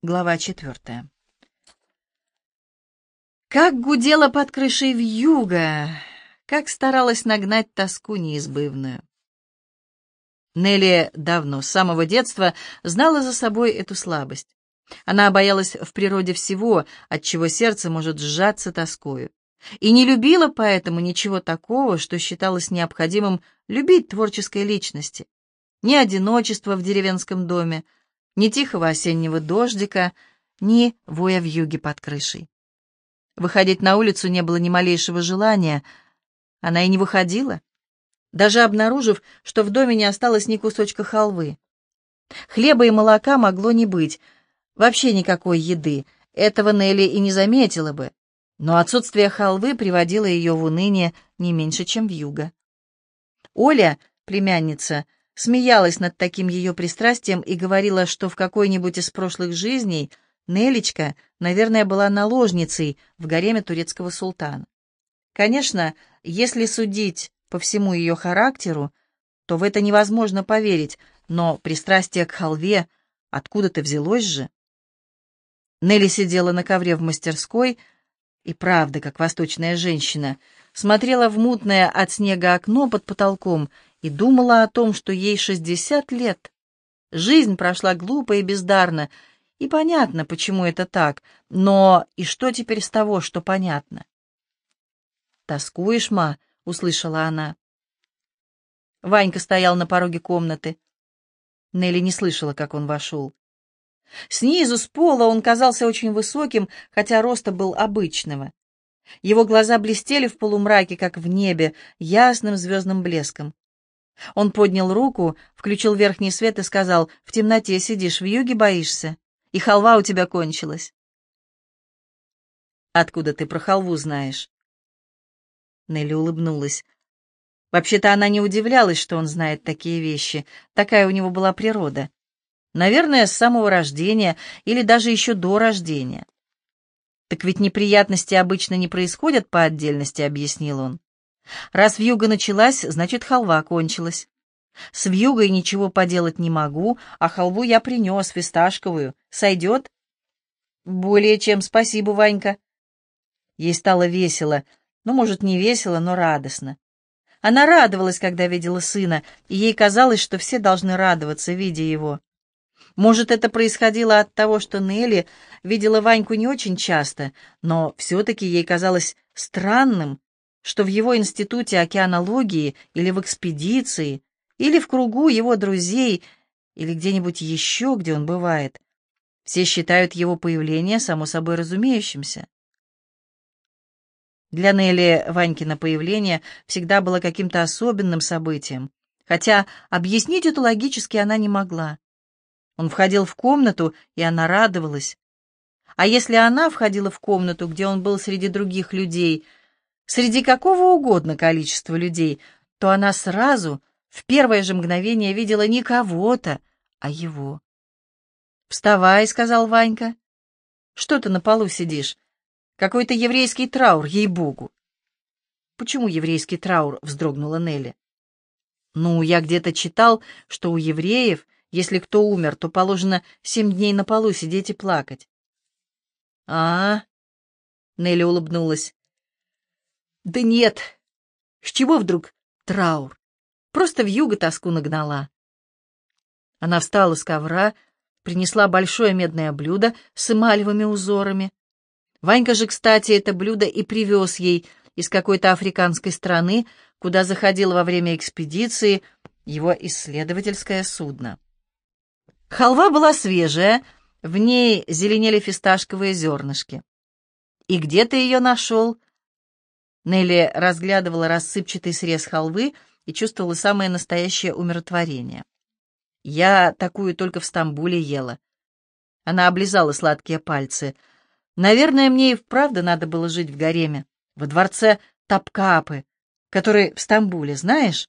Глава четвертая. Как гудела под крышей вьюга, как старалась нагнать тоску неизбывную. Нелли давно, с самого детства, знала за собой эту слабость. Она боялась в природе всего, от чего сердце может сжаться тоскою, и не любила поэтому ничего такого, что считалось необходимым любить творческой личности. Ни одиночество в деревенском доме, ни тихого осеннего дождика, ни воя в юге под крышей. Выходить на улицу не было ни малейшего желания. Она и не выходила, даже обнаружив, что в доме не осталось ни кусочка халвы. Хлеба и молока могло не быть, вообще никакой еды, этого Нелли и не заметила бы, но отсутствие халвы приводило ее в уныние не меньше, чем в юго. Оля, племянница, смеялась над таким ее пристрастием и говорила, что в какой-нибудь из прошлых жизней Нелечка, наверное, была наложницей в гареме турецкого султана. Конечно, если судить по всему ее характеру, то в это невозможно поверить, но пристрастие к халве откуда-то взялось же. Нелли сидела на ковре в мастерской, и правда, как восточная женщина, смотрела в мутное от снега окно под потолком и думала о том, что ей шестьдесят лет. Жизнь прошла глупо и бездарно, и понятно, почему это так, но и что теперь с того, что понятно? «Тоскуешь, ма?» — услышала она. Ванька стоял на пороге комнаты. Нелли не слышала, как он вошел. Снизу, с пола, он казался очень высоким, хотя роста был обычного. Его глаза блестели в полумраке, как в небе, ясным звездным блеском. Он поднял руку, включил верхний свет и сказал, «В темноте сидишь, в юге боишься, и халва у тебя кончилась». «Откуда ты про халву знаешь?» Нелли улыбнулась. Вообще-то она не удивлялась, что он знает такие вещи. Такая у него была природа. Наверное, с самого рождения или даже еще до рождения. «Так ведь неприятности обычно не происходят по отдельности», — объяснил он. Раз вьюга началась, значит, халва кончилась. С вьюгой ничего поделать не могу, а халву я принес, фисташковую. Сойдет? Более чем спасибо, Ванька. Ей стало весело. Ну, может, не весело, но радостно. Она радовалась, когда видела сына, и ей казалось, что все должны радоваться, видя его. Может, это происходило от того, что Нелли видела Ваньку не очень часто, но все-таки ей казалось странным, что в его институте океанологии или в экспедиции, или в кругу его друзей, или где-нибудь еще, где он бывает, все считают его появление само собой разумеющимся. Для Нелли Ванькина появление всегда было каким-то особенным событием, хотя объяснить это логически она не могла. Он входил в комнату, и она радовалась. А если она входила в комнату, где он был среди других людей, среди какого угодно количества людей, то она сразу, в первое же мгновение, видела не кого-то, а его. «Вставай», — сказал Ванька. «Что ты на полу сидишь? Какой-то еврейский траур, ей-богу». «Почему еврейский траур?» — вздрогнула Нелли. «Ну, я где-то читал, что у евреев, если кто умер, то положено семь дней на полу сидеть и плакать». «А-а-а», Нелли улыбнулась. Да нет. С чего вдруг траур? Просто в юго тоску нагнала. Она встала с ковра, принесла большое медное блюдо с эмалевыми узорами. Ванька же, кстати, это блюдо и привез ей из какой-то африканской страны, куда заходил во время экспедиции его исследовательское судно. Халва была свежая, в ней зеленели фисташковые зернышки. «И где ты ее нашел?» Нелли разглядывала рассыпчатый срез халвы и чувствовала самое настоящее умиротворение. «Я такую только в Стамбуле ела». Она облизала сладкие пальцы. «Наверное, мне и вправду надо было жить в гареме, во дворце Тапкапы, который в Стамбуле, знаешь?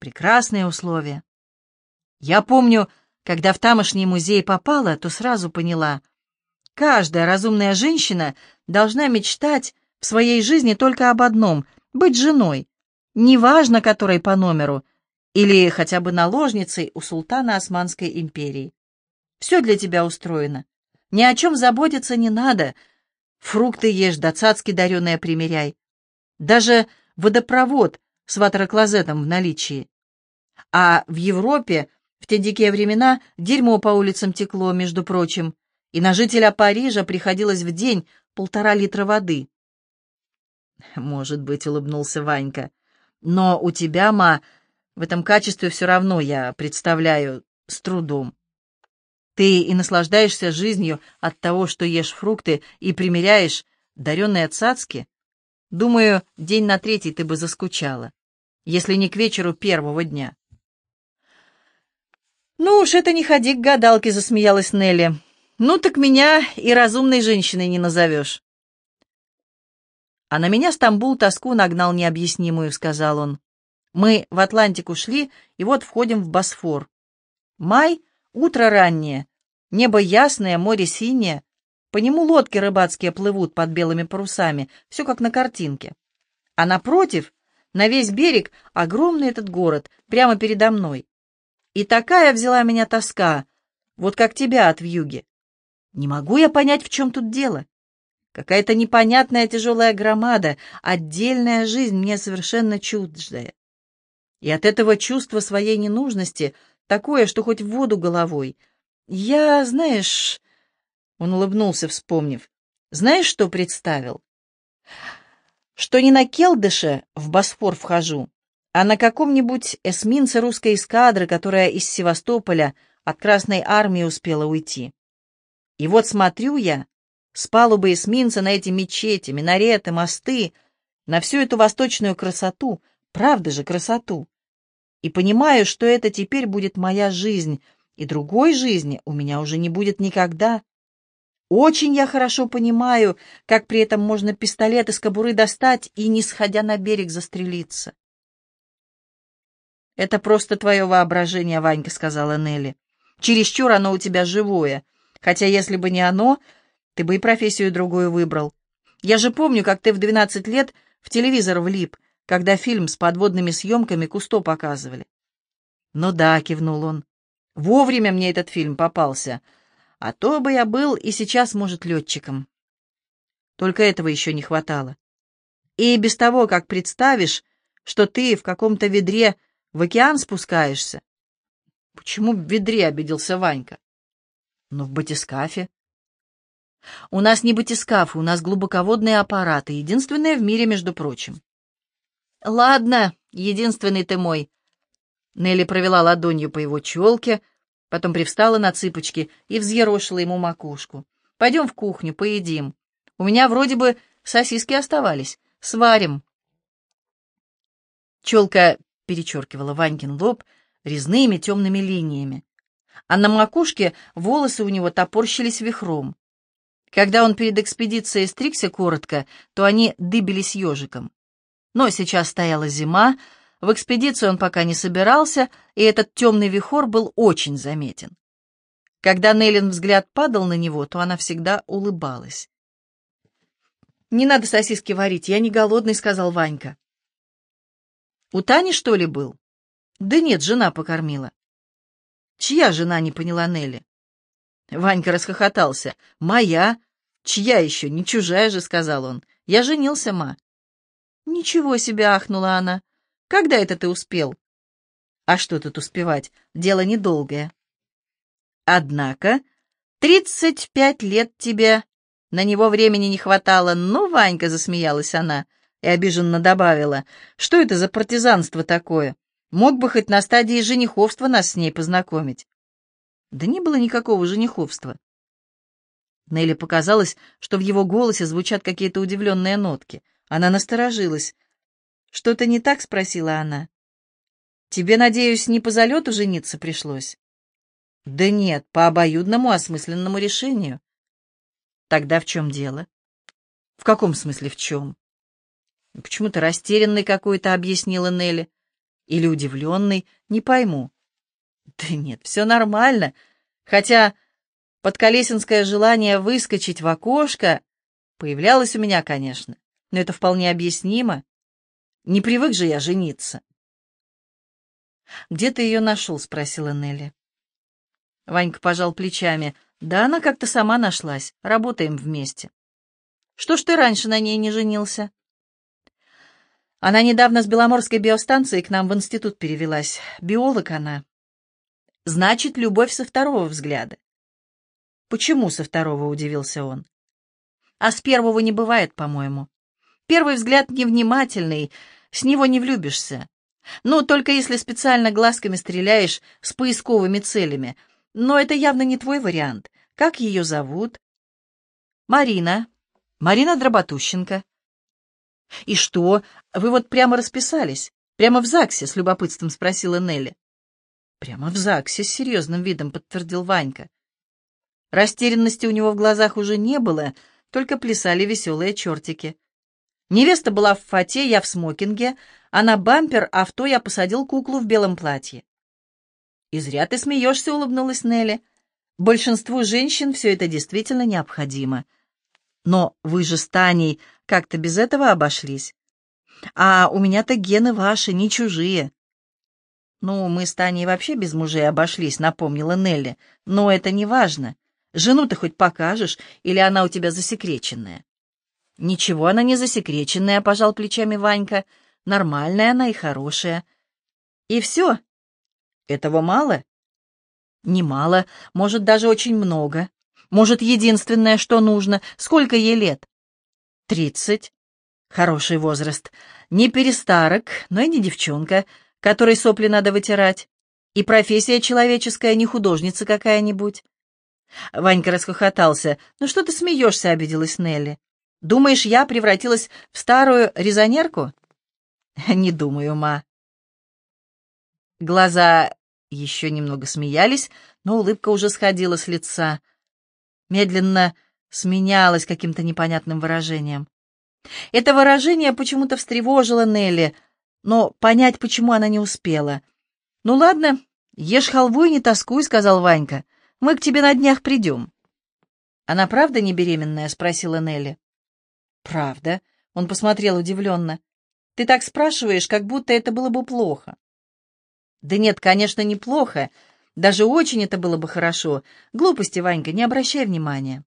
Прекрасные условия. Я помню, когда в тамошний музей попала, то сразу поняла, каждая разумная женщина должна мечтать в своей жизни только об одном — быть женой, неважно которой по номеру, или хотя бы наложницей у султана Османской империи. Все для тебя устроено. Ни о чем заботиться не надо. Фрукты ешь, да цацки дареные примеряй. Даже водопровод с ватероклозетом в наличии. А в Европе в те дикие времена дерьмо по улицам текло, между прочим, и на жителя Парижа приходилось в день полтора литра воды. «Может быть», — улыбнулся Ванька, — «но у тебя, ма, в этом качестве все равно я представляю с трудом. Ты и наслаждаешься жизнью от того, что ешь фрукты и примеряешь даренные цацки. Думаю, день на третий ты бы заскучала, если не к вечеру первого дня». «Ну уж это не ходи к гадалке», — засмеялась Нелли. «Ну так меня и разумной женщиной не назовешь». «А на меня Стамбул тоску нагнал необъяснимую», — сказал он. «Мы в Атлантику шли, и вот входим в Босфор. Май, утро раннее, небо ясное, море синее, по нему лодки рыбацкие плывут под белыми парусами, все как на картинке. А напротив, на весь берег, огромный этот город, прямо передо мной. И такая взяла меня тоска, вот как тебя от вьюги. Не могу я понять, в чем тут дело. Какая-то непонятная тяжелая громада, отдельная жизнь мне совершенно чуждая. И от этого чувства своей ненужности, такое, что хоть в воду головой. Я, знаешь... Он улыбнулся, вспомнив. Знаешь, что представил? Что не на Келдыше в Босфор вхожу, а на каком-нибудь эсминце русской эскадры, которая из Севастополя от Красной Армии успела уйти. И вот смотрю я с палубы эсминца на эти мечети, минареты, мосты, на всю эту восточную красоту, правда же красоту, и понимаю, что это теперь будет моя жизнь, и другой жизни у меня уже не будет никогда. Очень я хорошо понимаю, как при этом можно пистолет из кобуры достать и, не сходя на берег, застрелиться. «Это просто твое воображение, Ванька», — сказала Нелли. «Чересчур оно у тебя живое. Хотя если бы не оно, ты бы и профессию другую выбрал. Я же помню, как ты в двенадцать лет в телевизор влип, когда фильм с подводными съемками Кусто показывали». «Ну да», — кивнул он. «Вовремя мне этот фильм попался. А то бы я был и сейчас, может, летчиком». Только этого еще не хватало. И без того, как представишь, что ты в каком-то ведре в океан спускаешься? Почему в ведре обиделся Ванька? Ну, в батискафе. У нас не батискафы, у нас глубоководные аппараты, единственные в мире, между прочим. Ладно, единственный ты мой. Нелли провела ладонью по его челке, потом привстала на цыпочки и взъерошила ему макушку. Пойдем в кухню, поедим. У меня вроде бы сосиски оставались. Сварим. Челка перечеркивала Ванькин лоб резными темными линиями, а на макушке волосы у него топорщились вихром. Когда он перед экспедицией стригся коротко, то они дыбились ежиком. Но сейчас стояла зима, в экспедицию он пока не собирался, и этот темный вихор был очень заметен. Когда Неллин взгляд падал на него, то она всегда улыбалась. «Не надо сосиски варить, я не голодный», — сказал Ванька. У Тани, что ли, был? Да нет, жена покормила. Чья жена, не поняла Нелли. Ванька расхохотался. Моя? Чья еще? Не чужая же, сказал он. Я женился, ма. Ничего себе, ахнула она. Когда это ты успел? А что тут успевать? Дело недолгое. Однако, тридцать пять лет тебе. На него времени не хватало. Ну, Ванька, засмеялась она, — и обиженно добавила, что это за партизанство такое? Мог бы хоть на стадии жениховства нас с ней познакомить. Да не было никакого жениховства. Нелли показалось, что в его голосе звучат какие-то удивленные нотки. Она насторожилась. «Что-то не так?» — спросила она. «Тебе, надеюсь, не по залету жениться пришлось?» «Да нет, по обоюдному осмысленному решению». «Тогда в чем дело?» «В каком смысле в чем?» Почему-то растерянный какой-то, объяснила Нелли. Или удивленный, не пойму. Да нет, все нормально. Хотя подколесинское желание выскочить в окошко появлялось у меня, конечно, но это вполне объяснимо. Не привык же я жениться. «Где ты ее нашел?» — спросила Нелли. Ванька пожал плечами. Да она как-то сама нашлась. Работаем вместе. Что ж ты раньше на ней не женился? Она недавно с Беломорской биостанции к нам в институт перевелась. Биолог она. Значит, любовь со второго взгляда. Почему со второго, удивился он. А с первого не бывает, по-моему. Первый взгляд невнимательный, с него не влюбишься. Ну, только если специально глазками стреляешь с поисковыми целями. Но это явно не твой вариант. Как ее зовут? Марина. Марина Дроботущенко. И что, вы вот прямо расписались? Прямо в ЗАГСе, с любопытством спросила Нелли. Прямо в ЗАГСе, с серьезным видом подтвердил Ванька. Растерянности у него в глазах уже не было, только плясали веселые чертики. Невеста была в фате, я в смокинге, а на бампер авто я посадил куклу в белом платье. «И зря ты смеешься», — улыбнулась Нелли. «Большинству женщин все это действительно необходимо. Но вы же с Таней как-то без этого обошлись. А у меня-то гены ваши, не чужие». «Ну, мы с Таней вообще без мужей обошлись», — напомнила Нелли. «Но это не важно. Жену ты хоть покажешь, или она у тебя засекреченная?» «Ничего она не засекреченная», — пожал плечами Ванька. «Нормальная она и хорошая». «И все? Этого мало?» «Немало, может, даже очень много. Может, единственное, что нужно. Сколько ей лет?» «Тридцать. Хороший возраст. Не перестарок, но и не девчонка, которой сопли надо вытирать. И профессия человеческая, не художница какая-нибудь». Ванька расхохотался. «Ну что ты смеешься?» — обиделась Нелли. Думаешь, я превратилась в старую резонерку? Не думаю, ма. Глаза еще немного смеялись, но улыбка уже сходила с лица. Медленно сменялась каким-то непонятным выражением. Это выражение почему-то встревожило Нелли, но понять, почему она не успела. «Ну ладно, ешь халву и не тоскуй», — сказал Ванька. «Мы к тебе на днях придем». «Она правда не беременная?» — спросила Нелли. «Правда?» — он посмотрел удивленно. «Ты так спрашиваешь, как будто это было бы плохо». «Да нет, конечно, неплохо. Даже очень это было бы хорошо. Глупости, Ванька, не обращай внимания».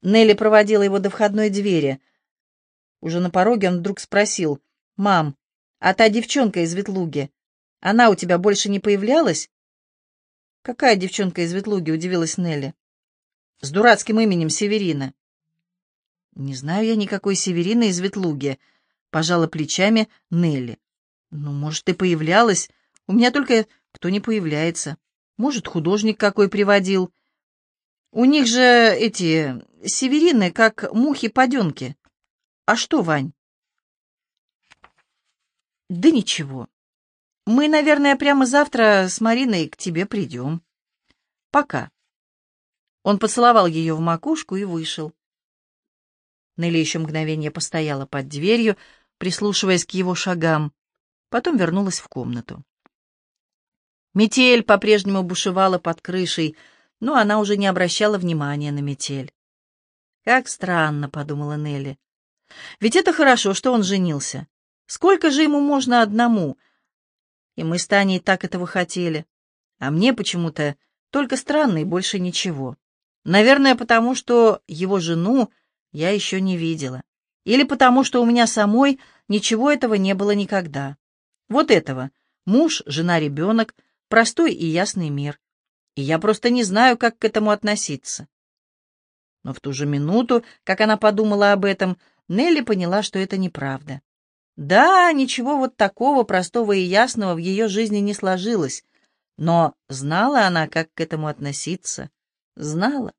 Нелли проводила его до входной двери. Уже на пороге он вдруг спросил. «Мам, а та девчонка из Ветлуги, она у тебя больше не появлялась?» «Какая девчонка из Ветлуги?» — удивилась Нелли. «С дурацким именем Северина». «Не знаю я никакой Северины из Ветлуги», — пожала плечами Нелли. «Ну, может, ты появлялась? У меня только кто не появляется. Может, художник какой приводил. У них же эти северины, как мухи-паденки. А что, Вань?» «Да ничего. Мы, наверное, прямо завтра с Мариной к тебе придем. Пока». Он поцеловал ее в макушку и вышел. Нелли еще мгновение постояла под дверью, прислушиваясь к его шагам, потом вернулась в комнату. Метель по-прежнему бушевала под крышей, но она уже не обращала внимания на метель. «Как странно», — подумала Нелли. «Ведь это хорошо, что он женился. Сколько же ему можно одному? И мы с Таней так этого хотели. А мне почему-то только странно и больше ничего. Наверное, потому что его жену я еще не видела. Или потому, что у меня самой ничего этого не было никогда. Вот этого. Муж, жена, ребенок, простой и ясный мир. И я просто не знаю, как к этому относиться. Но в ту же минуту, как она подумала об этом, Нелли поняла, что это неправда. Да, ничего вот такого простого и ясного в ее жизни не сложилось, но знала она, как к этому относиться. Знала.